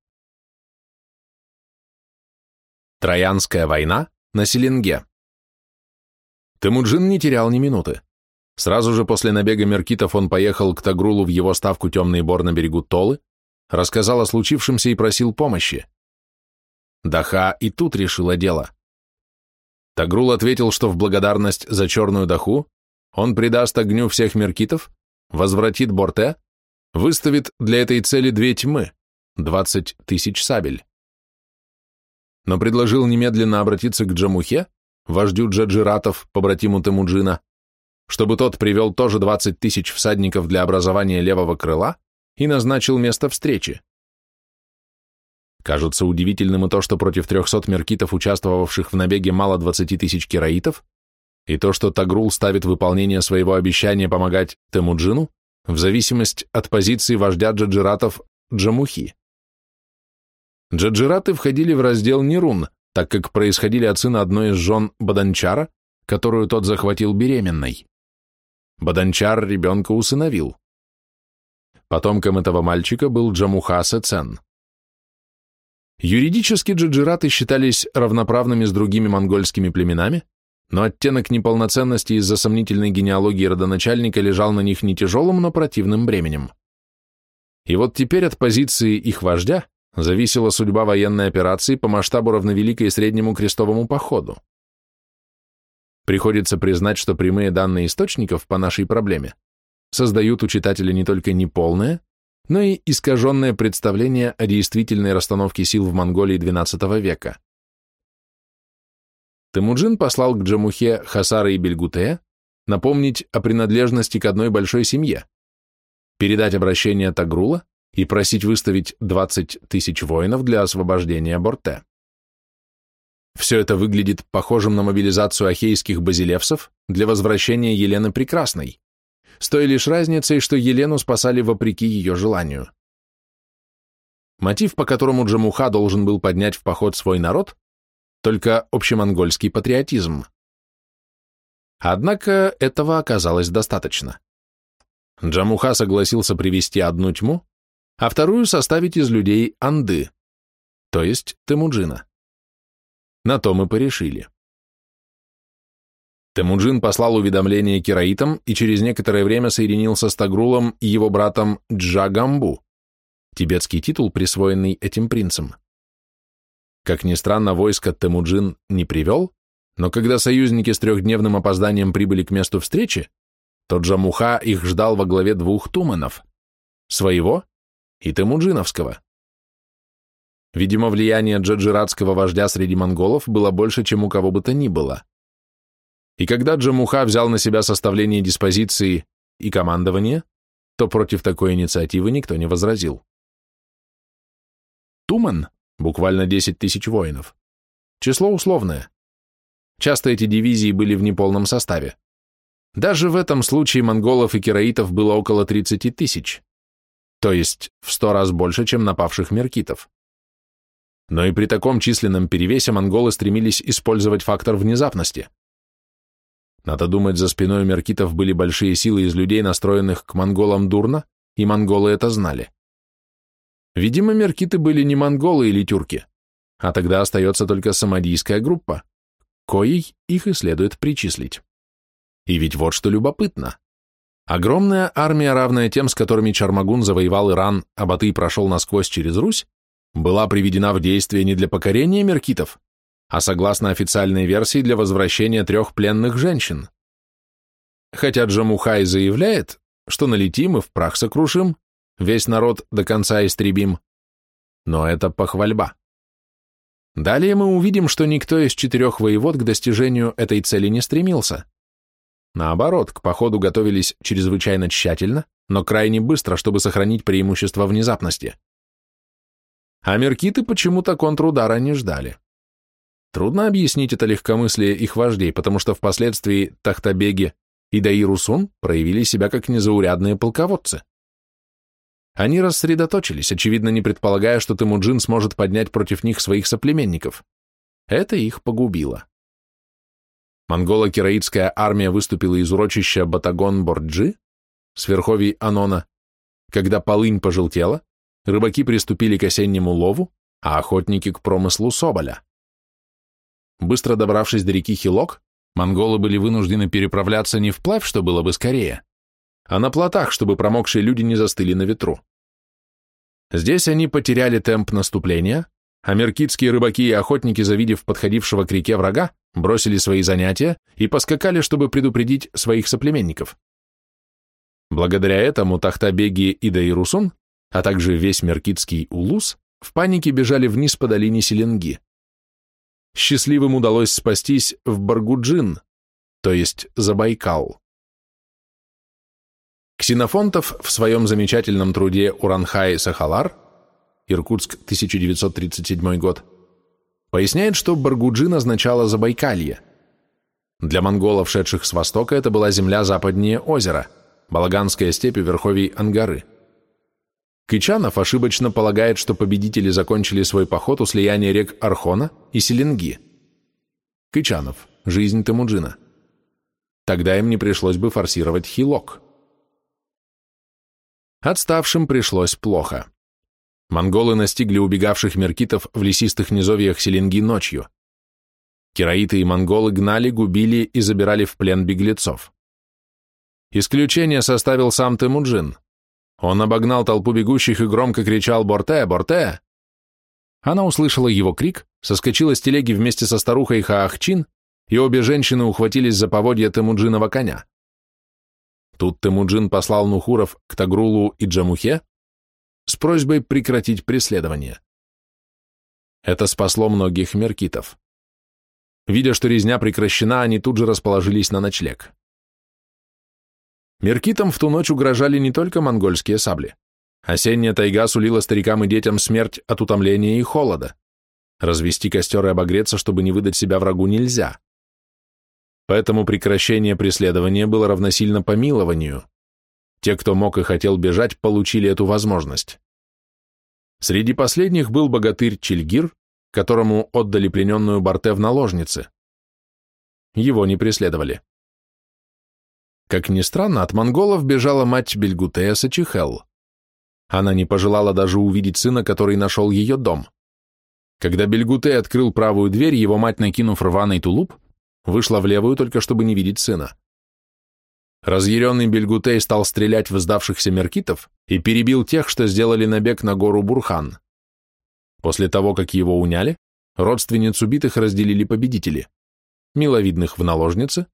Троянская война на Селенге. Темуджин не терял ни минуты. Сразу же после набега меркитов он поехал к Тагрулу в его ставку Темный Бор на берегу Толы, рассказал о случившемся и просил помощи. Даха и тут решила дело. Тагрул ответил, что в благодарность за черную Даху он придаст огню всех меркитов, возвратит Борте, выставит для этой цели две тьмы, двадцать тысяч сабель но предложил немедленно обратиться к Джамухе, вождю джаджиратов, побратиму Темуджина, чтобы тот привел тоже 20 тысяч всадников для образования левого крыла и назначил место встречи. Кажется удивительным и то, что против 300 меркитов, участвовавших в набеге, мало 20 тысяч кераитов, и то, что Тагрул ставит выполнение своего обещания помогать Темуджину в зависимость от позиции вождя джаджиратов Джамухи. Джаджираты входили в раздел Нерун, так как происходили от сына одной из жен Баданчара, которую тот захватил беременной. Баданчар ребенка усыновил. Потомком этого мальчика был Джамуха Сецен. Юридически джаджираты считались равноправными с другими монгольскими племенами, но оттенок неполноценности из-за сомнительной генеалогии родоначальника лежал на них не тяжелым, но противным бременем. И вот теперь от позиции их вождя зависела судьба военной операции по масштабу равновеликой среднему крестовому походу. Приходится признать, что прямые данные источников по нашей проблеме создают у читателя не только неполное, но и искаженное представление о действительной расстановке сил в Монголии XII века. Темуджин послал к Джамухе Хасара и Бельгутея напомнить о принадлежности к одной большой семье, передать обращение Тагрула и просить выставить 20 тысяч воинов для освобождения Борте. Все это выглядит похожим на мобилизацию ахейских базилевсов для возвращения Елены Прекрасной, с той лишь разницей, что Елену спасали вопреки ее желанию. Мотив, по которому Джамуха должен был поднять в поход свой народ, только общемонгольский патриотизм. Однако этого оказалось достаточно. Джамуха согласился привести одну тьму, а вторую составить из людей Анды, то есть Темуджина. На то мы порешили. Темуджин послал уведомление кираитам и через некоторое время соединился с Тагрулом и его братом Джагамбу, тибетский титул, присвоенный этим принцем. Как ни странно, войско Темуджин не привел, но когда союзники с трехдневным опозданием прибыли к месту встречи, то Джамуха их ждал во главе двух туманов – своего и Темуджиновского. Видимо, влияние джаджиратского вождя среди монголов было больше, чем у кого бы то ни было. И когда Джамуха взял на себя составление диспозиции и командование, то против такой инициативы никто не возразил. Туман, буквально 10 тысяч воинов, число условное. Часто эти дивизии были в неполном составе. Даже в этом случае монголов и кераитов было около 30 тысяч, то есть в сто раз больше, чем напавших меркитов. Но и при таком численном перевесе монголы стремились использовать фактор внезапности. Надо думать, за спиной у меркитов были большие силы из людей, настроенных к монголам дурно, и монголы это знали. Видимо, меркиты были не монголы или тюрки, а тогда остается только самодийская группа, коей их и следует причислить. И ведь вот что любопытно. Огромная армия, равная тем, с которыми Чармагун завоевал Иран, а Батый прошел насквозь через Русь, была приведена в действие не для покорения меркитов, а согласно официальной версии для возвращения трех пленных женщин. Хотя Джамухай заявляет, что налетим и в прах сокрушим, весь народ до конца истребим, но это похвальба. Далее мы увидим, что никто из четырех воевод к достижению этой цели не стремился. Наоборот, к походу готовились чрезвычайно тщательно, но крайне быстро, чтобы сохранить преимущество внезапности. А меркиты почему-то контрудара не ждали. Трудно объяснить это легкомыслие их вождей, потому что впоследствии Тахтабеги и Даирусун проявили себя как незаурядные полководцы. Они рассредоточились, очевидно не предполагая, что Темуджин сможет поднять против них своих соплеменников. Это их погубило. Монголо-кераитская армия выступила из урочища Батагон-Борджи, с верховий Анона, когда полынь пожелтела, рыбаки приступили к осеннему лову, а охотники к промыслу соболя. Быстро добравшись до реки Хилок, монголы были вынуждены переправляться не вплавь, что было бы скорее, а на плотах, чтобы промокшие люди не застыли на ветру. Здесь они потеряли темп наступления, а меркитские рыбаки и охотники, завидев подходившего к реке врага, бросили свои занятия и поскакали, чтобы предупредить своих соплеменников. Благодаря этому Тахтабеги и Даирусун, а также весь меркитский улус, в панике бежали вниз по долине Селенги. Счастливым удалось спастись в Баргуджин, то есть Забайкал. Ксенофонтов в своем замечательном труде «Уранхай Сахалар» Иркутск, 1937 год, поясняет, что Баргуджин означало Забайкалье. Для монголов, шедших с востока, это была земля западнее озера, Балаганская степь у верховий Ангары. Кычанов ошибочно полагает, что победители закончили свой поход у слияния рек Архона и Селенги. Кычанов. Жизнь Темуджина. Тогда им не пришлось бы форсировать Хилок. Отставшим пришлось плохо. Монголы настигли убегавших меркитов в лесистых низовьях Селенги ночью. Кераиты и монголы гнали, губили и забирали в плен беглецов. Исключение составил сам Темуджин. Он обогнал толпу бегущих и громко кричал «Борте! Борте!». Она услышала его крик, соскочила с телеги вместе со старухой Хаахчин, и обе женщины ухватились за поводья Темуджинова коня. Тут Темуджин послал Нухуров к Тагрулу и Джамухе с просьбой прекратить преследование. Это спасло многих меркитов. Видя, что резня прекращена, они тут же расположились на ночлег. Меркитам в ту ночь угрожали не только монгольские сабли. Осенняя тайга сулила старикам и детям смерть от утомления и холода. Развести костер и обогреться, чтобы не выдать себя врагу, нельзя. Поэтому прекращение преследования было равносильно помилованию. Те, кто мог и хотел бежать, получили эту возможность. Среди последних был богатырь Чильгир, которому отдали плененную Барте в наложницы. Его не преследовали. Как ни странно, от монголов бежала мать Бельгутея Сачихел. Она не пожелала даже увидеть сына, который нашел ее дом. Когда Бельгутей открыл правую дверь, его мать, накинув рваный тулуп, вышла в левую, только чтобы не видеть сына. Разъяренный Бельгутей стал стрелять в сдавшихся меркитов и перебил тех, что сделали набег на гору Бурхан. После того, как его уняли, родственниц убитых разделили победители, миловидных в наложнице,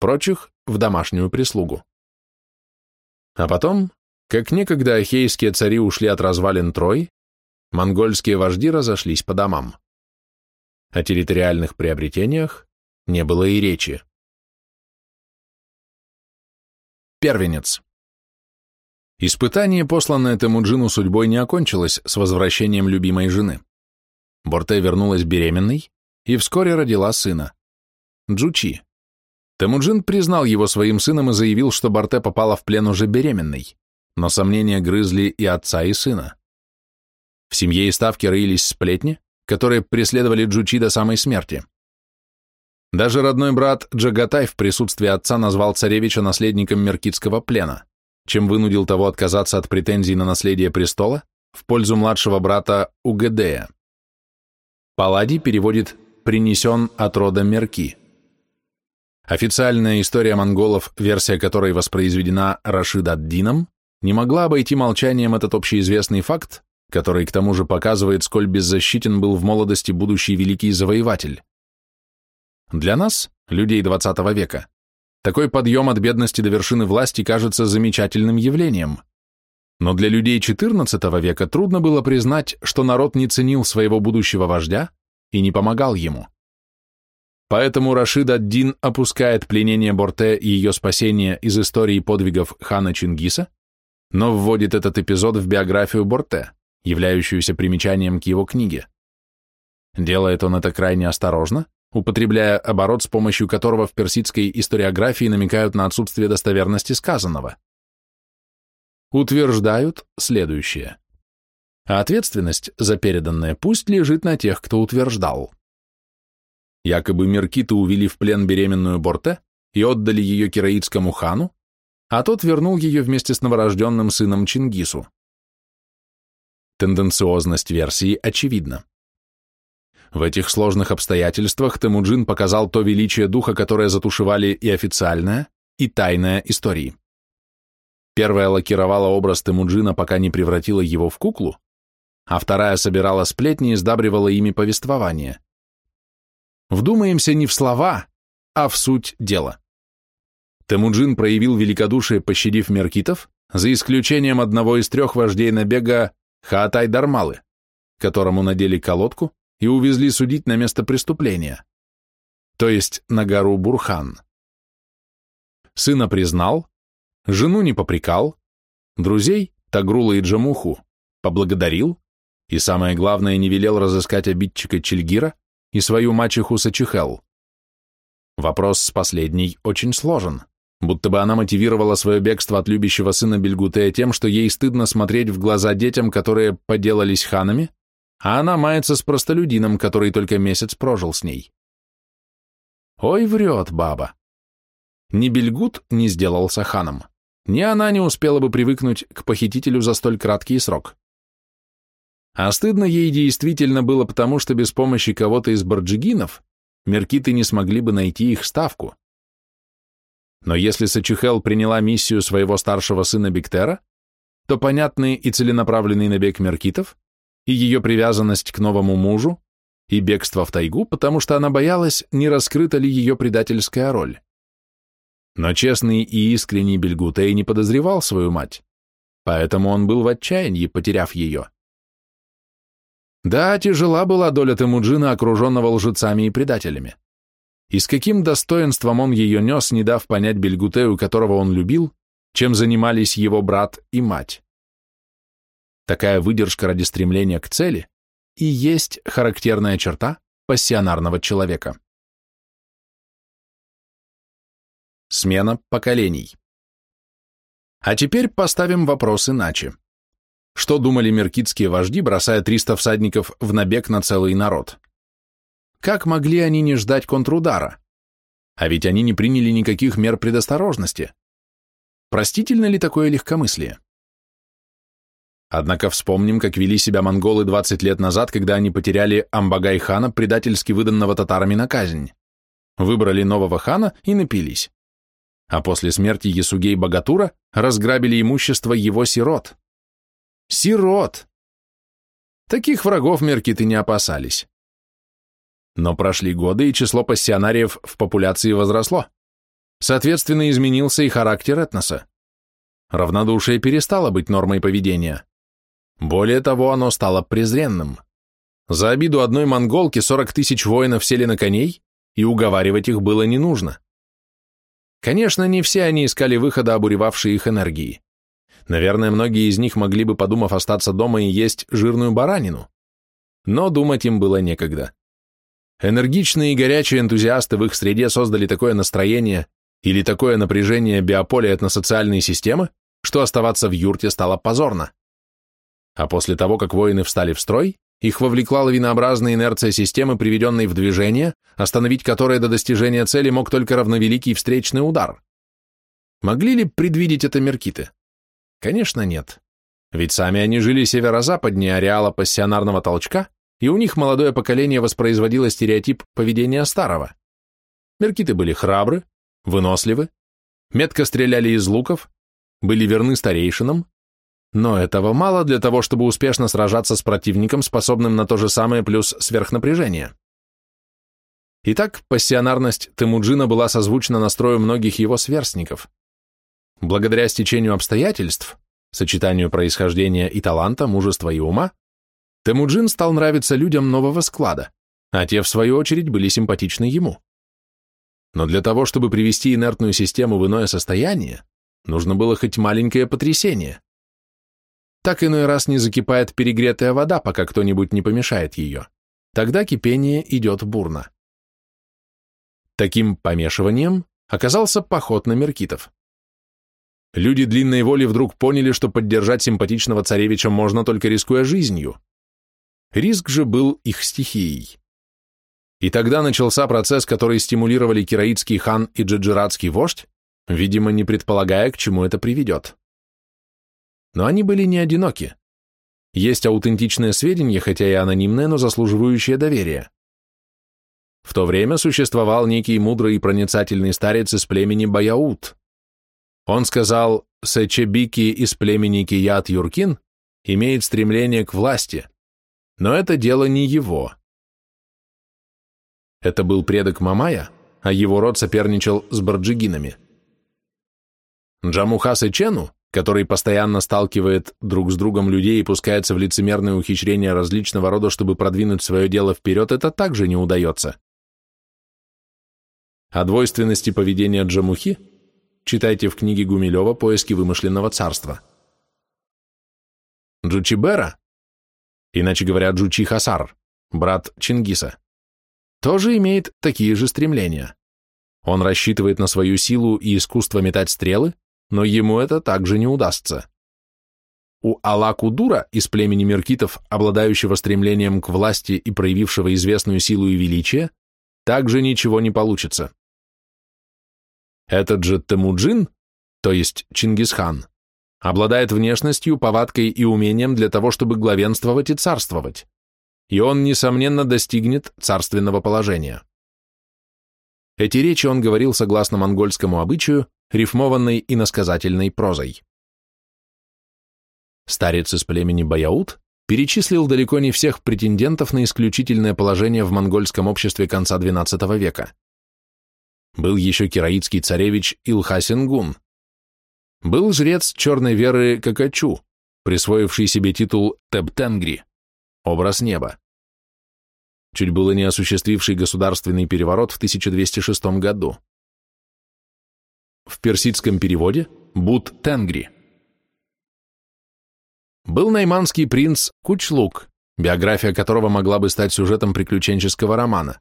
прочих в домашнюю прислугу. А потом, как некогда ахейские цари ушли от развалин Трой, монгольские вожди разошлись по домам. О территориальных приобретениях не было и речи. Первенец. Испытание, посланное Темуджину судьбой, не окончилось с возвращением любимой жены. Борте вернулась беременной и вскоре родила сына. Джучи. Темуджин признал его своим сыном и заявил, что Борте попала в плен уже беременной, но сомнения грызли и отца, и сына. В семье и ставке роились сплетни, которые преследовали Джучи до самой смерти. Даже родной брат Джагатай в присутствии отца назвал царевича наследником меркитского плена, чем вынудил того отказаться от претензий на наследие престола в пользу младшего брата Угедея. Палладий переводит «принесен от рода Мерки». Официальная история монголов, версия которой воспроизведена Рашид ад-Дином, не могла обойти молчанием этот общеизвестный факт, который к тому же показывает, сколь беззащитен был в молодости будущий великий завоеватель. Для нас, людей 20 века, такой подъем от бедности до вершины власти кажется замечательным явлением. Но для людей XIV века трудно было признать, что народ не ценил своего будущего вождя и не помогал ему. Поэтому Рашид ад-Дин опускает пленение Борте и ее спасение из истории подвигов хана Чингиса, но вводит этот эпизод в биографию Борте, являющуюся примечанием к его книге. Делает он это крайне осторожно, употребляя оборот, с помощью которого в персидской историографии намекают на отсутствие достоверности сказанного. Утверждают следующее. А ответственность за переданное пусть лежит на тех, кто утверждал. Якобы меркиты увели в плен беременную Борте и отдали ее кираитскому хану, а тот вернул ее вместе с новорожденным сыном Чингису. Тенденциозность версии очевидна. В этих сложных обстоятельствах Темуджин показал то величие духа, которое затушевали и официальная, и тайная истории. Первая лакировала образ Темуджина, пока не превратила его в куклу, а вторая собирала сплетни и сдабривала ими повествование. Вдумаемся не в слова, а в суть дела. Темуджин проявил великодушие, пощадив меркитов, за исключением одного из трех вождей набега Хаатай-Дармалы, которому надели колодку, и увезли судить на место преступления, то есть на гору Бурхан. Сына признал, жену не попрекал, друзей, Тагрула и Джамуху, поблагодарил и, самое главное, не велел разыскать обидчика Чельгира и свою мачеху Сачихел. Вопрос с последней очень сложен, будто бы она мотивировала свое бегство от любящего сына Бельгутея тем, что ей стыдно смотреть в глаза детям, которые поделались ханами, а она мается с простолюдином, который только месяц прожил с ней. Ой, врет баба. Ни Бельгут не сделался ханом, ни она не успела бы привыкнуть к похитителю за столь краткий срок. А стыдно ей действительно было потому, что без помощи кого-то из барджигинов меркиты не смогли бы найти их ставку. Но если Сачухел приняла миссию своего старшего сына Биктера, то понятный и целенаправленный набег меркитов и ее привязанность к новому мужу и бегство в тайгу, потому что она боялась, не раскрыта ли ее предательская роль. Но честный и искренний Бельгутей не подозревал свою мать, поэтому он был в отчаянии, потеряв ее. Да, тяжела была доля Темуджина, окруженного лжецами и предателями. И с каким достоинством он ее нес, не дав понять Бельгутею, которого он любил, чем занимались его брат и мать. Такая выдержка ради стремления к цели и есть характерная черта пассионарного человека. Смена поколений. А теперь поставим вопрос иначе. Что думали меркитские вожди, бросая 300 всадников в набег на целый народ? Как могли они не ждать контрудара? А ведь они не приняли никаких мер предосторожности. Простительно ли такое легкомыслие? Однако вспомним, как вели себя монголы 20 лет назад, когда они потеряли Амбагай-хана, предательски выданного татарами на казнь. Выбрали нового хана и напились. А после смерти Ясугей-богатура разграбили имущество его сирот. Сирот! Таких врагов меркиты не опасались. Но прошли годы, и число пассионариев в популяции возросло. Соответственно, изменился и характер этноса. Равнодушие перестало быть нормой поведения. Более того, оно стало презренным. За обиду одной монголки 40 тысяч воинов сели на коней, и уговаривать их было не нужно. Конечно, не все они искали выхода, обуревавшей их энергии. Наверное, многие из них могли бы, подумав, остаться дома и есть жирную баранину. Но думать им было некогда. Энергичные и горячие энтузиасты в их среде создали такое настроение или такое напряжение биополя этносоциальной системы, что оставаться в юрте стало позорно. А после того, как воины встали в строй, их вовлекла лавинообразная инерция системы, приведенной в движение, остановить которое до достижения цели мог только равновеликий встречный удар. Могли ли предвидеть это меркиты? Конечно, нет. Ведь сами они жили северо-западнее ареала пассионарного толчка, и у них молодое поколение воспроизводило стереотип поведения старого. Меркиты были храбры, выносливы, метко стреляли из луков, были верны старейшинам, но этого мало для того, чтобы успешно сражаться с противником, способным на то же самое плюс сверхнапряжение. Итак, пассионарность Темуджина была созвучна настрою многих его сверстников. Благодаря стечению обстоятельств, сочетанию происхождения и таланта, мужества и ума, Темуджин стал нравиться людям нового склада, а те, в свою очередь, были симпатичны ему. Но для того, чтобы привести инертную систему в иное состояние, нужно было хоть маленькое потрясение. Так иной раз не закипает перегретая вода, пока кто-нибудь не помешает ее. Тогда кипение идет бурно. Таким помешиванием оказался поход на меркитов. Люди длинной воли вдруг поняли, что поддержать симпатичного царевича можно только рискуя жизнью. Риск же был их стихией. И тогда начался процесс, который стимулировали кираитский хан и джаджиратский вождь, видимо, не предполагая, к чему это приведет. Но они были не одиноки. Есть аутентичные сведения, хотя и анонимные, но заслуживающие доверия. В то время существовал некий мудрый и проницательный старец из племени Баяут. Он сказал, Сечебики из племени Кият Юркин имеет стремление к власти, но это дело не его. Это был предок Мамая, а его род соперничал с барджигинами. Джамуха Сечену который постоянно сталкивает друг с другом людей и пускается в лицемерные ухищрения различного рода, чтобы продвинуть свое дело вперед, это также не удается. О двойственности поведения Джамухи читайте в книге Гумилева «Поиски вымышленного царства». Джучибера, иначе говоря, Джучи Хасар, брат Чингиса, тоже имеет такие же стремления. Он рассчитывает на свою силу и искусство метать стрелы, но ему это также не удастся. У Алакудура из племени меркитов, обладающего стремлением к власти и проявившего известную силу и величие, также ничего не получится. Этот же Темуджин, то есть Чингисхан, обладает внешностью, повадкой и умением для того, чтобы главенствовать и царствовать, и он, несомненно, достигнет царственного положения. Эти речи он говорил согласно монгольскому обычаю, рифмованной и насказательной прозой. Старец из племени Баяут перечислил далеко не всех претендентов на исключительное положение в монгольском обществе конца XII века. Был еще кираитский царевич Илхасингун. Был жрец черной веры Какачу, присвоивший себе титул Тебтенгри, образ неба чуть было не осуществивший государственный переворот в 1206 году. В персидском переводе Бут Тенгри. Был найманский принц Кучлук, биография которого могла бы стать сюжетом приключенческого романа.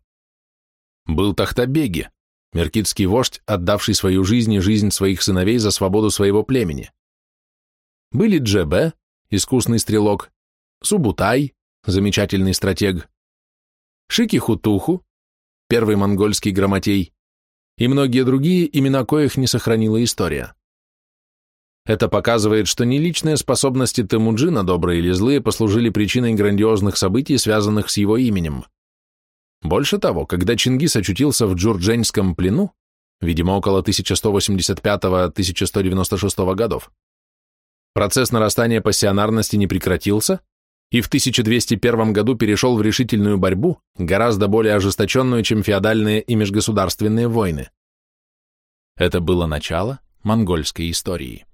Был Тахтабеги, меркитский вождь, отдавший свою жизнь и жизнь своих сыновей за свободу своего племени. Были Джебе, искусный стрелок, Субутай, замечательный стратег, Шики-Хутуху, первый монгольский грамотей, и многие другие, имена коих не сохранила история. Это показывает, что не личные способности Темуджина, добрые или злые, послужили причиной грандиозных событий, связанных с его именем. Больше того, когда Чингис очутился в Джурдженском плену, видимо, около 1185-1196 годов, процесс нарастания пассионарности не прекратился, и в 1201 году перешел в решительную борьбу, гораздо более ожесточенную, чем феодальные и межгосударственные войны. Это было начало монгольской истории.